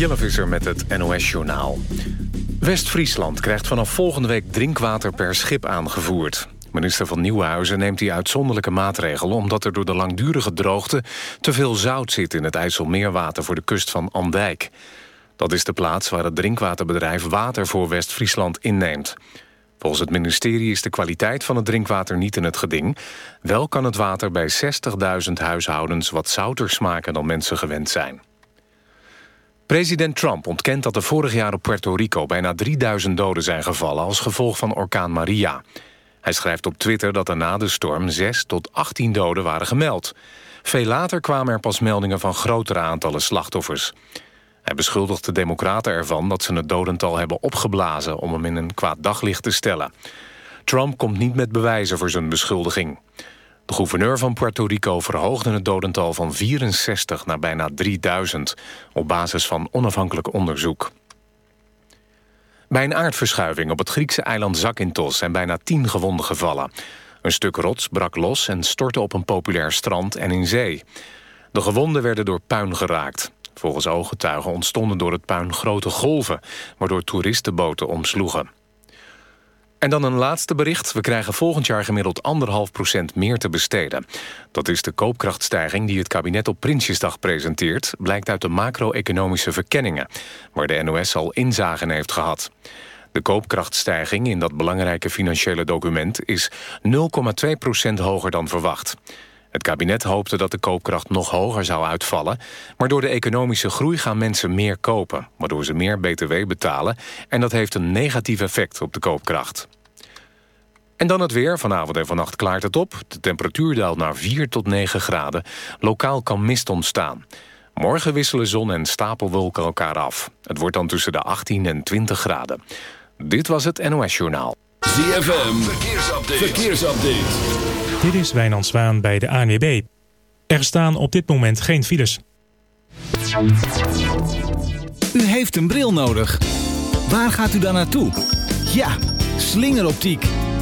Jelle Visser met het NOS-journaal. West-Friesland krijgt vanaf volgende week drinkwater per schip aangevoerd. Minister van Nieuwenhuizen neemt die uitzonderlijke maatregel... omdat er door de langdurige droogte te veel zout zit... in het IJsselmeerwater voor de kust van Andijk. Dat is de plaats waar het drinkwaterbedrijf water voor West-Friesland inneemt. Volgens het ministerie is de kwaliteit van het drinkwater niet in het geding. Wel kan het water bij 60.000 huishoudens wat zouter smaken dan mensen gewend zijn. President Trump ontkent dat er vorig jaar op Puerto Rico bijna 3000 doden zijn gevallen als gevolg van orkaan Maria. Hij schrijft op Twitter dat er na de storm 6 tot 18 doden waren gemeld. Veel later kwamen er pas meldingen van grotere aantallen slachtoffers. Hij beschuldigt de democraten ervan dat ze het dodental hebben opgeblazen... om hem in een kwaad daglicht te stellen. Trump komt niet met bewijzen voor zijn beschuldiging. De gouverneur van Puerto Rico verhoogde het dodental van 64 naar bijna 3000... op basis van onafhankelijk onderzoek. Bij een aardverschuiving op het Griekse eiland Zakynthos... zijn bijna 10 gewonden gevallen. Een stuk rots brak los en stortte op een populair strand en in zee. De gewonden werden door puin geraakt. Volgens ooggetuigen ontstonden door het puin grote golven... waardoor toeristenboten omsloegen. En dan een laatste bericht. We krijgen volgend jaar gemiddeld 1,5 procent meer te besteden. Dat is de koopkrachtstijging die het kabinet op Prinsjesdag presenteert... blijkt uit de macro-economische verkenningen... waar de NOS al inzagen heeft gehad. De koopkrachtstijging in dat belangrijke financiële document... is 0,2 procent hoger dan verwacht. Het kabinet hoopte dat de koopkracht nog hoger zou uitvallen... maar door de economische groei gaan mensen meer kopen... waardoor ze meer btw betalen... en dat heeft een negatief effect op de koopkracht. En dan het weer. Vanavond en vannacht klaart het op. De temperatuur daalt naar 4 tot 9 graden. Lokaal kan mist ontstaan. Morgen wisselen zon en stapelwolken elkaar af. Het wordt dan tussen de 18 en 20 graden. Dit was het NOS Journaal. ZFM, verkeersupdate. verkeersupdate. Dit is Wijnand Zwaan bij de ANWB. Er staan op dit moment geen files. U heeft een bril nodig. Waar gaat u dan naartoe? Ja, slingeroptiek.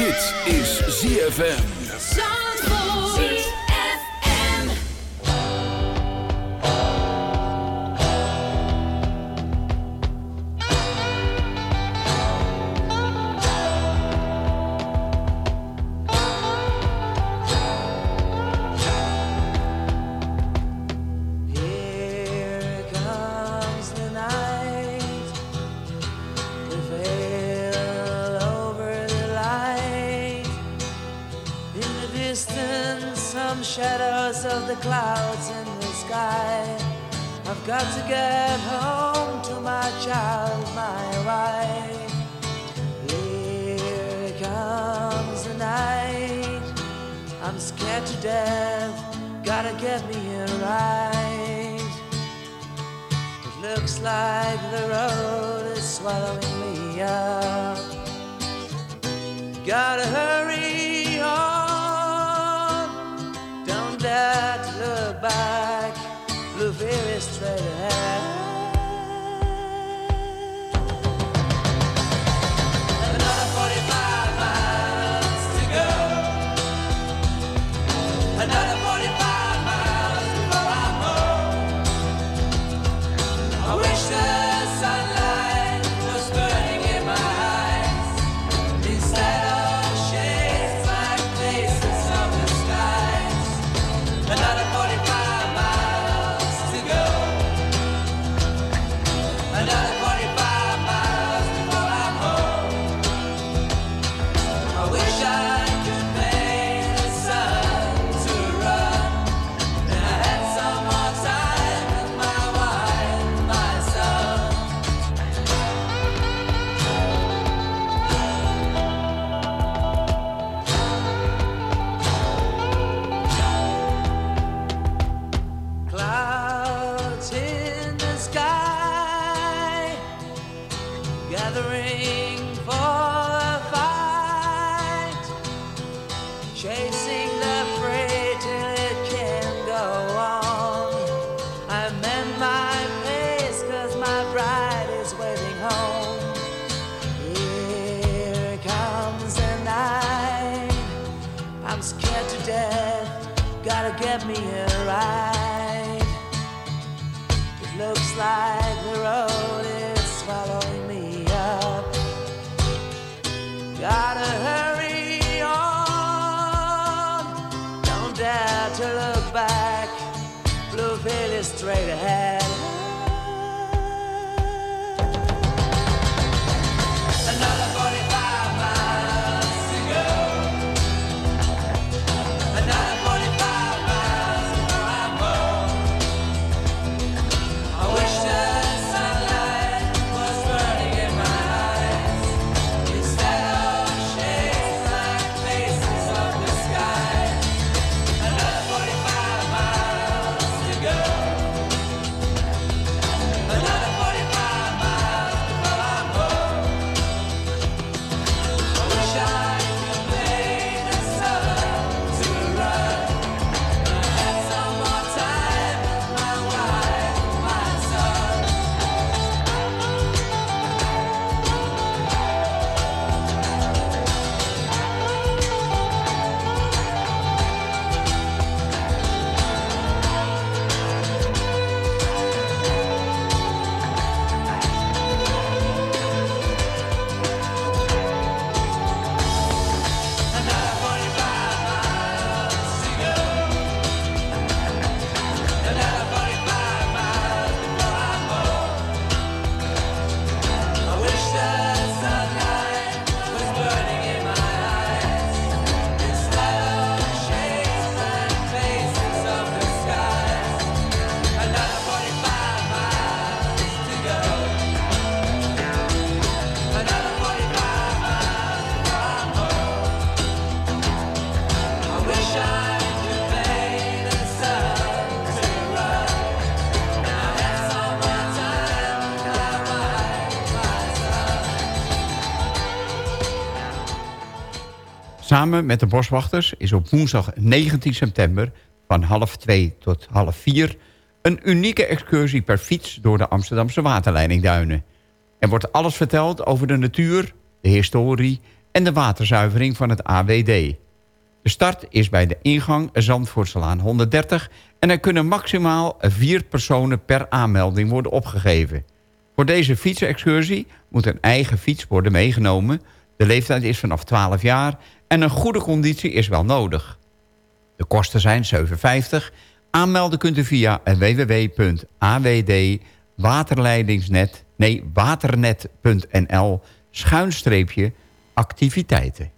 Dit is ZFM. samen met de boswachters is op woensdag 19 september... van half 2 tot half 4 een unieke excursie per fiets... door de Amsterdamse waterleidingduinen. Er wordt alles verteld over de natuur, de historie... en de waterzuivering van het AWD. De start is bij de ingang Zandvoortselaan 130... en er kunnen maximaal vier personen per aanmelding worden opgegeven. Voor deze fietsexcursie moet een eigen fiets worden meegenomen. De leeftijd is vanaf 12 jaar en een goede conditie is wel nodig. De kosten zijn 7,50. Aanmelden kunt u via www.awdwaterleidingsnet, nee, waternet.nl schuinstreepje activiteiten.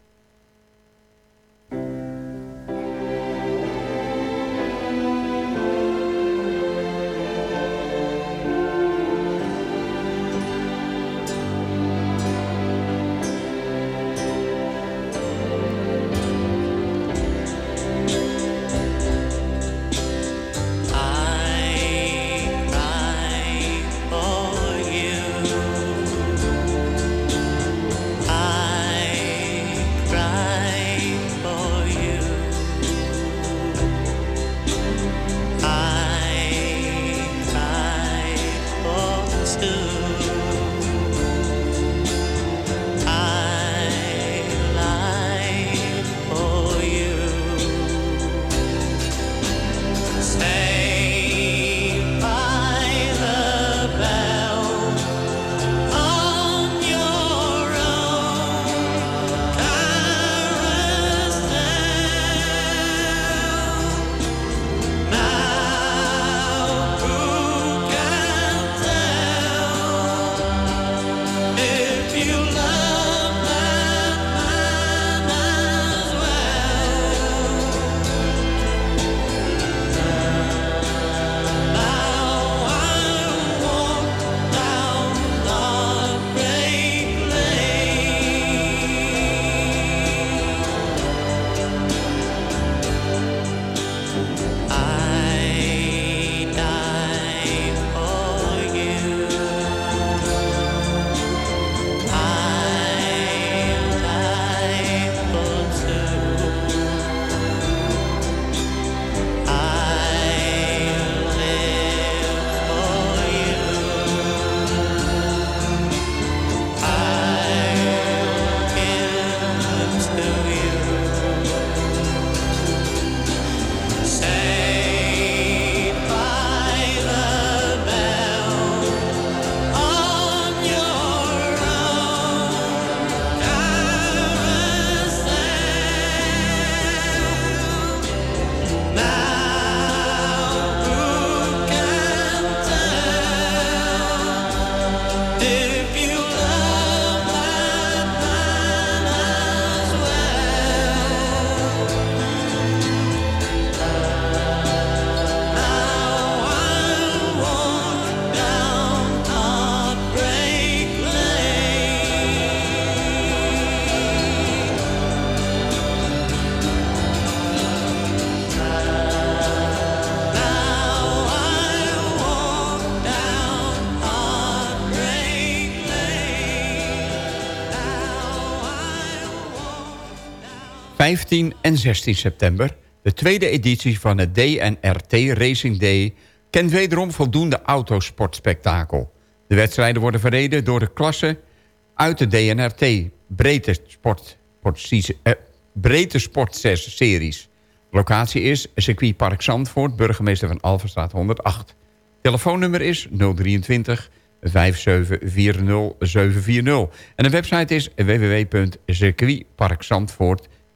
15 en 16 september, de tweede editie van het DNRT Racing Day... kent wederom voldoende autosportspektakel. De wedstrijden worden verreden door de klassen uit de DNRT Breedte Sport, eh, Sport 6 series. Locatie is circuitpark Zandvoort, burgemeester van Alverstraat 108. Telefoonnummer is 023 5740 740. En de website is www.circuitparkzandvoort.nl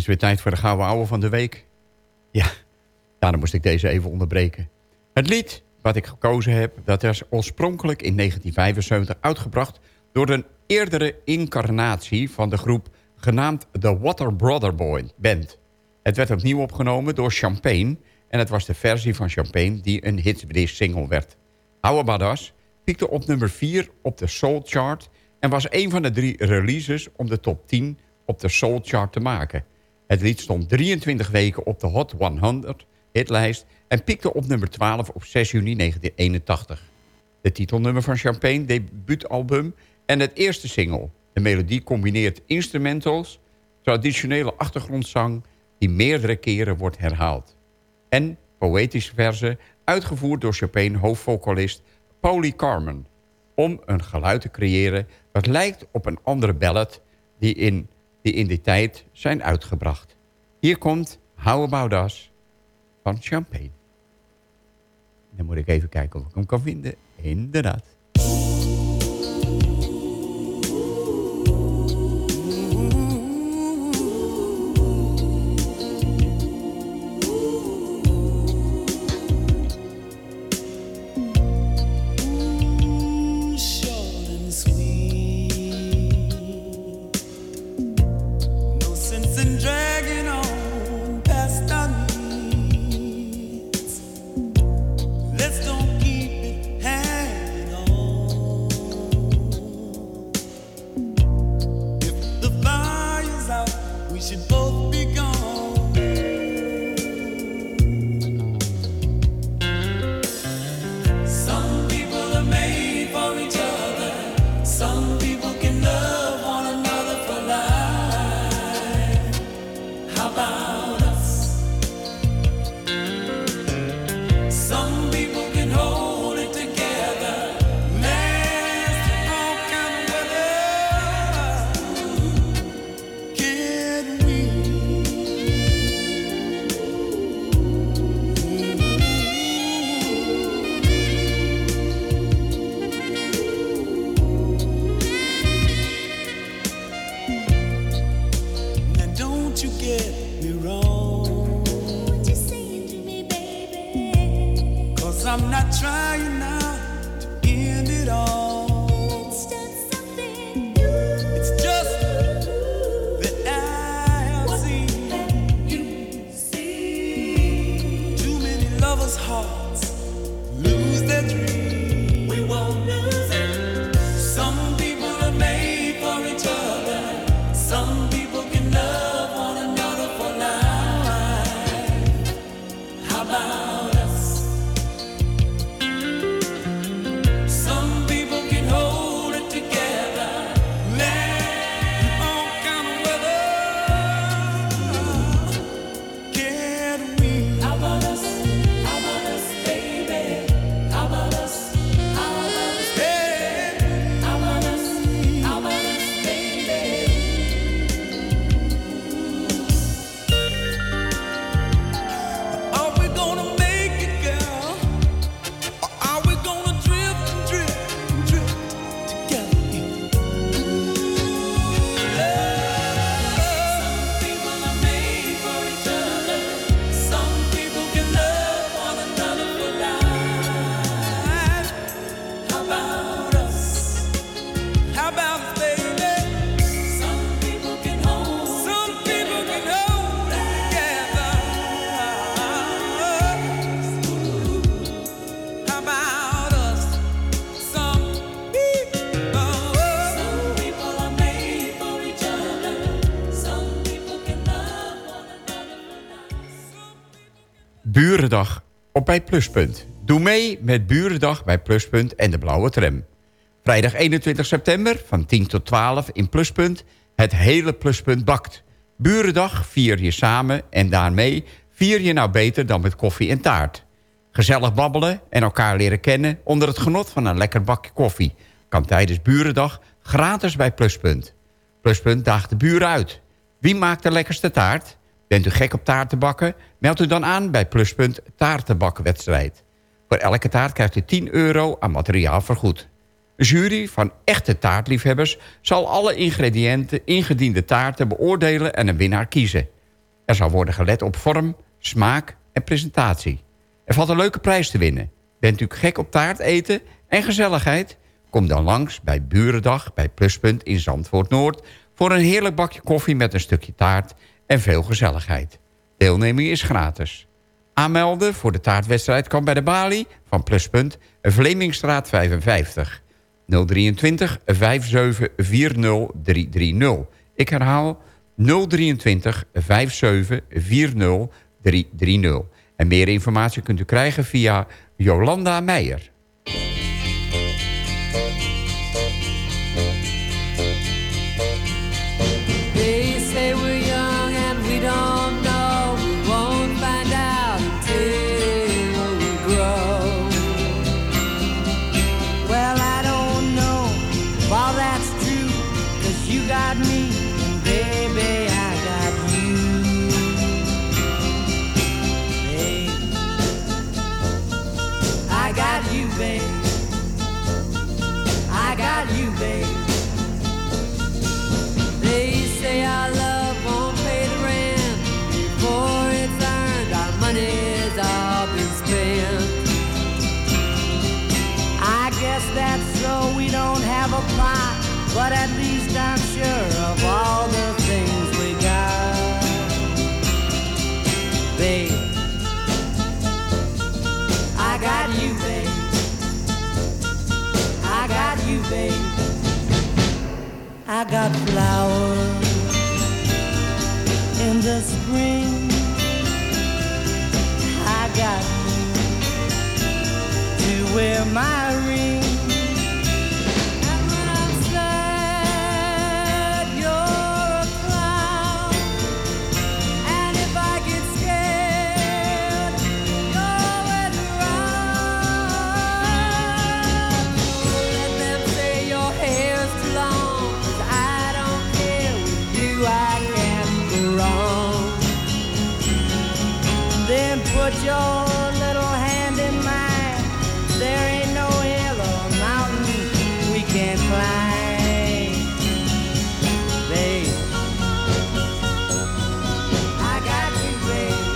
Is weer tijd voor de gouden ouwe van de week. Ja, daarom moest ik deze even onderbreken. Het lied wat ik gekozen heb, dat is oorspronkelijk in 1975 uitgebracht... door een eerdere incarnatie van de groep genaamd The Water Brother Boy Band. Het werd opnieuw opgenomen door Champagne... en het was de versie van Champagne die een hitsingle werd. How About Us piekte op nummer 4 op de Soul Chart... en was een van de drie releases om de top 10 op de Soul Chart te maken. Het lied stond 23 weken op de Hot 100 hitlijst... en piekte op nummer 12 op 6 juni 1981. De titelnummer van Champagne, debuutalbum en het eerste single. De melodie combineert instrumentals, traditionele achtergrondzang... die meerdere keren wordt herhaald. En poëtische verzen, uitgevoerd door Chopin hoofdvocalist Paulie Carmen... om een geluid te creëren dat lijkt op een andere ballad... die in, die in die tijd zijn uitgebracht. Hier komt How Us van Champagne. Dan moet ik even kijken of ik hem kan vinden. Inderdaad. Burendag op bij Pluspunt. Doe mee met Burendag bij Pluspunt en de Blauwe Tram. Vrijdag 21 september van 10 tot 12 in Pluspunt. Het hele Pluspunt bakt. Burendag vier je samen en daarmee vier je nou beter dan met koffie en taart. Gezellig babbelen en elkaar leren kennen onder het genot van een lekker bakje koffie. Kan tijdens Burendag gratis bij Pluspunt. Pluspunt daagt de buren uit. Wie maakt de lekkerste taart? Bent u gek op taart te bakken? Meld u dan aan bij Pluspunt Taartenbakwedstrijd. Voor elke taart krijgt u 10 euro aan materiaal vergoed. Een jury van echte taartliefhebbers zal alle ingrediënten ingediende taarten beoordelen en een winnaar kiezen. Er zal worden gelet op vorm, smaak en presentatie. Er valt een leuke prijs te winnen. Bent u gek op taart eten en gezelligheid? Kom dan langs bij Burendag bij Pluspunt in Zandvoort Noord... voor een heerlijk bakje koffie met een stukje taart en veel gezelligheid. Deelneming is gratis. Aanmelden voor de taartwedstrijd kan bij de balie van Pluspunt... Vlemingstraat 55. 023 5740 330. Ik herhaal 023 5740 330. En meer informatie kunt u krijgen via Jolanda Meijer. That's so we don't have a plot, but at least I'm sure of all the things we got. Babe, I got you, babe. I got you, babe. I got flowers in the spring. I got you to wear my ring. Put your little hand in mine. There ain't no hill or mountain we can't climb, babe. I got you, babe.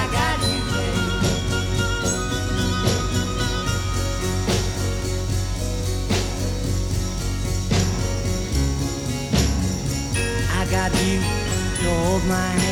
I got you, babe. I got you to hold my hand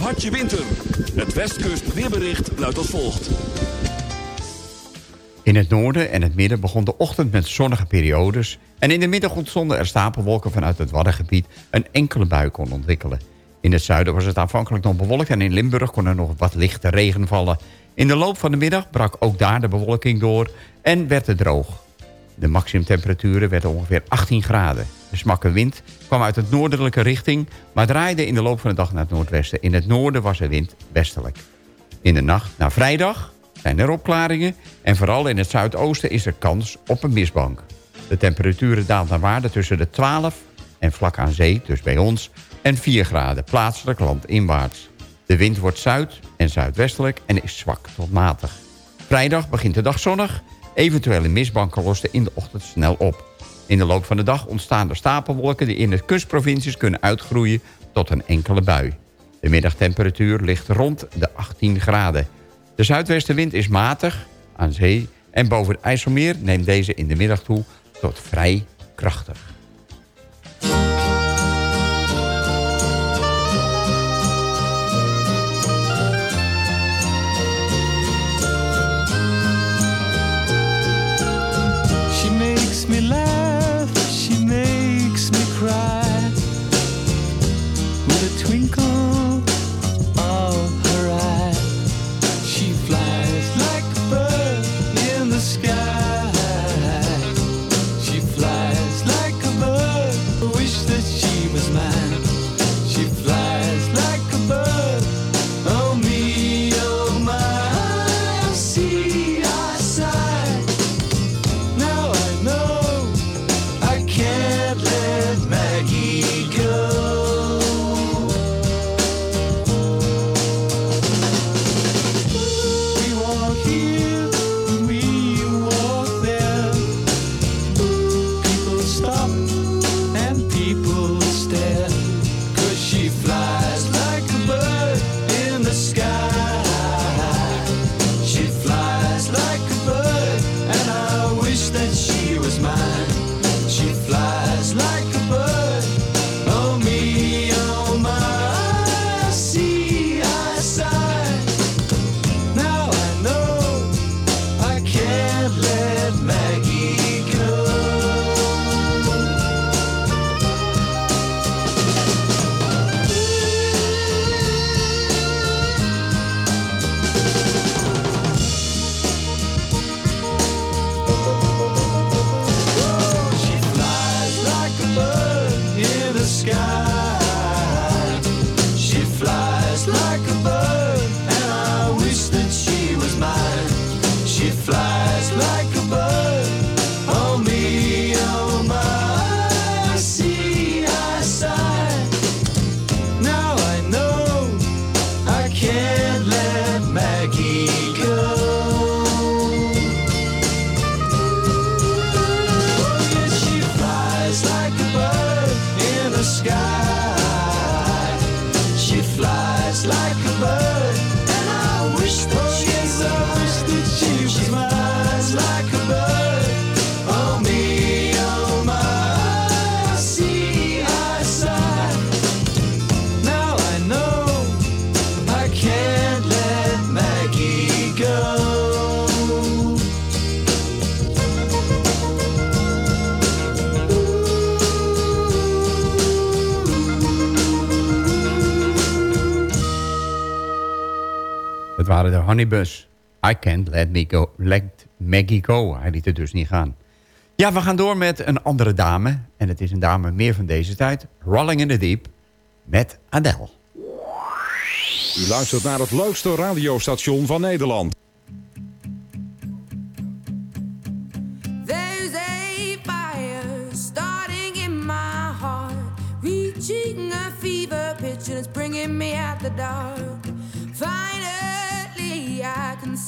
Hartje winter. Het Westkust weerbericht luidt als volgt. In het noorden en het midden begon de ochtend met zonnige periodes... en in de middag ontstonden er stapelwolken vanuit het Waddengebied... een enkele bui kon ontwikkelen. In het zuiden was het aanvankelijk nog bewolkt... en in Limburg kon er nog wat lichte regen vallen. In de loop van de middag brak ook daar de bewolking door en werd het droog. De maximumtemperaturen werden ongeveer 18 graden. Smakke wind kwam uit het noordelijke richting... maar draaide in de loop van de dag naar het noordwesten. In het noorden was de wind westelijk. In de nacht naar vrijdag zijn er opklaringen... en vooral in het zuidoosten is er kans op een mistbank. De temperaturen daalt naar waarde tussen de 12 en vlak aan zee, dus bij ons... en 4 graden, plaatselijk landinwaarts. De wind wordt zuid- en zuidwestelijk en is zwak tot matig. Vrijdag begint de dag zonnig. Eventuele mistbanken losten in de ochtend snel op. In de loop van de dag ontstaan er stapelwolken... die in de kustprovincies kunnen uitgroeien tot een enkele bui. De middagtemperatuur ligt rond de 18 graden. De zuidwestenwind is matig aan zee... en boven het IJsselmeer neemt deze in de middag toe tot vrij krachtig. Waren de Honeybus. I can't let, me go, let Maggie go. Hij liet het dus niet gaan. Ja, we gaan door met een andere dame. En het is een dame meer van deze tijd. Rolling in the Deep met Adele. U luistert naar het leukste radiostation van Nederland. There's a fire starting in my heart, reaching a fever pitch, and it's bringing me out the dark.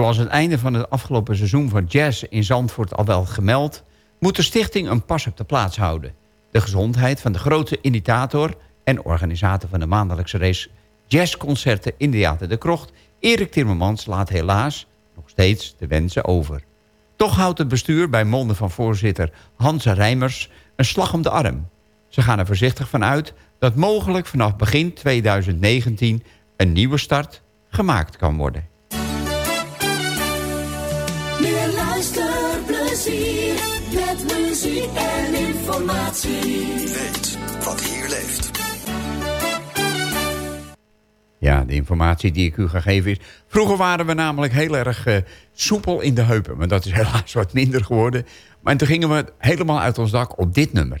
Zoals het einde van het afgelopen seizoen van jazz in Zandvoort al wel gemeld... moet de stichting een pas op de plaats houden. De gezondheid van de grote initiator en organisator van de maandelijkse race... jazzconcerten in Theater de Krocht... Erik Timmermans laat helaas nog steeds de wensen over. Toch houdt het bestuur bij monden van voorzitter Hans Rijmers een slag om de arm. Ze gaan er voorzichtig van uit dat mogelijk vanaf begin 2019 een nieuwe start gemaakt kan worden. En informatie. Weet wat hier leeft. Ja, de informatie die ik u ga geven is... Vroeger waren we namelijk heel erg eh, soepel in de heupen. Maar dat is helaas wat minder geworden. Maar toen gingen we helemaal uit ons dak op dit nummer.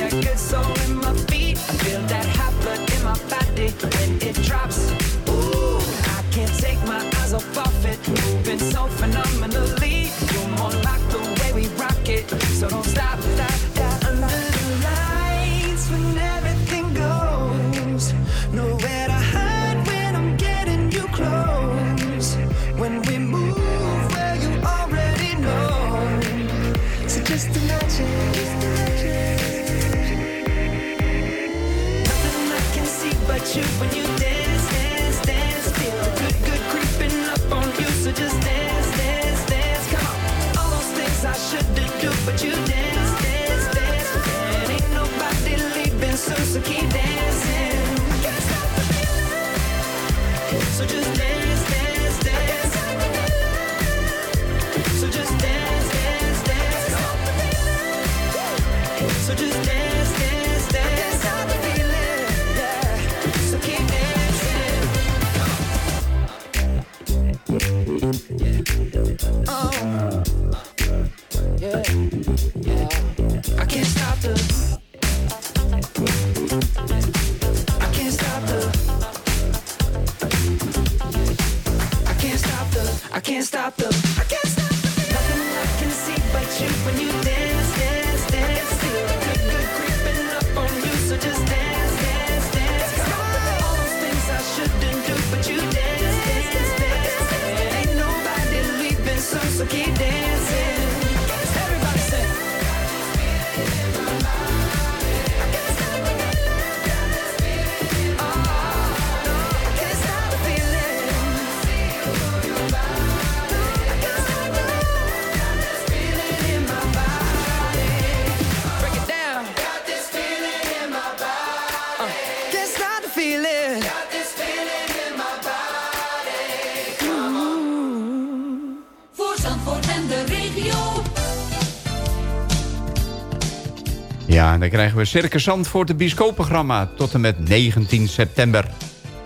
dan krijgen we Circus Zandvoort, het bioscoopprogramma... tot en met 19 september.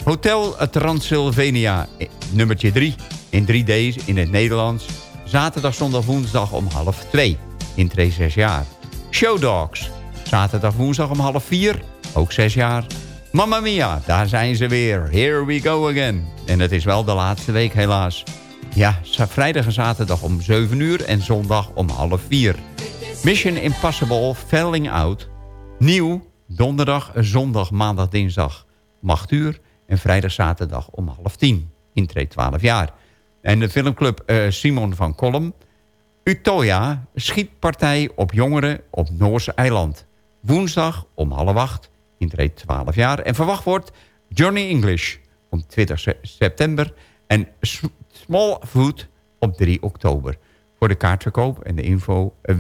Hotel Transylvania, eh, nummertje 3, in 3D's in het Nederlands. Zaterdag, zondag, woensdag om half 2, in 2 6 jaar. Showdogs, zaterdag, woensdag om half 4, ook 6 jaar. Mamma Mia, daar zijn ze weer. Here we go again. En het is wel de laatste week helaas. Ja, vrijdag en zaterdag om 7 uur en zondag om half 4. Mission Impossible Falling Out. Nieuw, donderdag, zondag, maandag, dinsdag om 8 uur. En vrijdag, zaterdag om half 10. Intree 12 jaar. En de filmclub eh, Simon van Kolm. Utoya, schietpartij op jongeren op Noorse eiland. Woensdag om half 8. Intree 12 jaar. En verwacht wordt Johnny English om 20 se- september. En Small Food op 3 oktober. Voor de kaartverkoop en de info eh,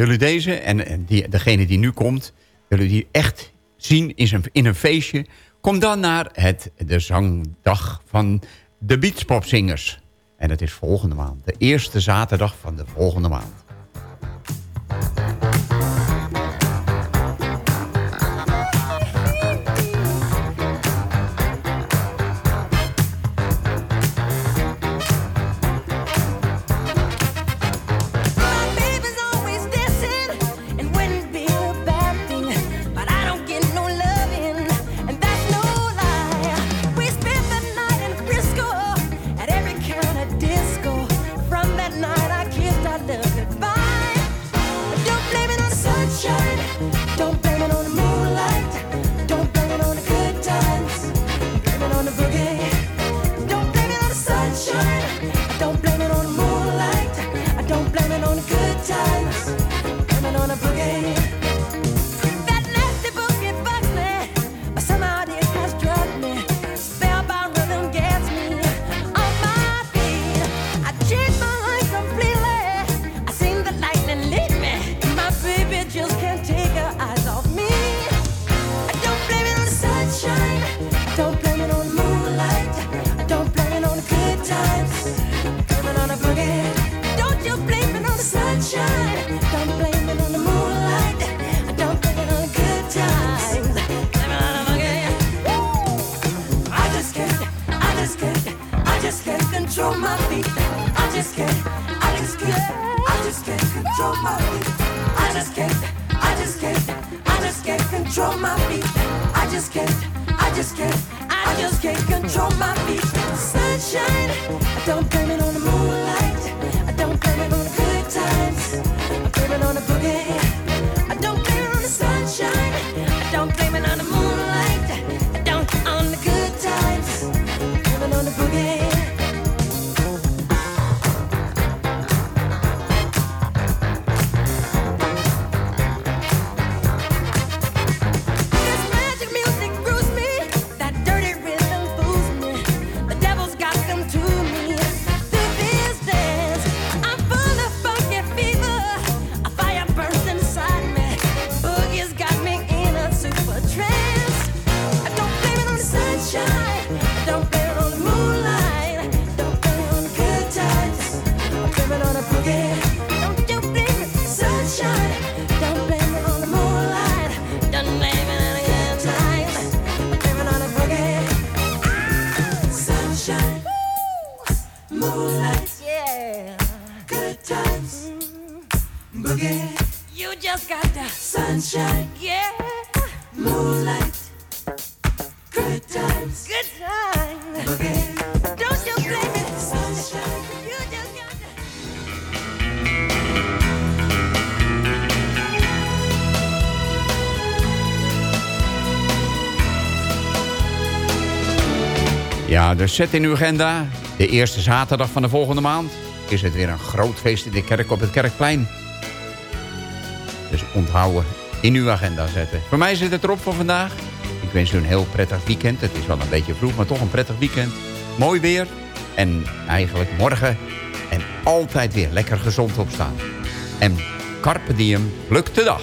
willen deze en, die, degene die nu komt... willen die echt zien in, zijn, in een feestje... kom dan naar het, de zangdag van de Beatspopzingers. En dat is volgende maand. De eerste zaterdag van de volgende maand. Zet in uw agenda. De eerste zaterdag van de volgende maand is het weer een groot feest in de kerk op het Kerkplein. Dus onthouden, in uw agenda zetten. Voor mij zit het erop voor vandaag. Ik wens u een heel prettig weekend. Het is wel een beetje vroeg, maar toch een prettig weekend. Mooi weer. En eigenlijk morgen. En altijd weer lekker gezond opstaan. En carpe diem, lukt de dag.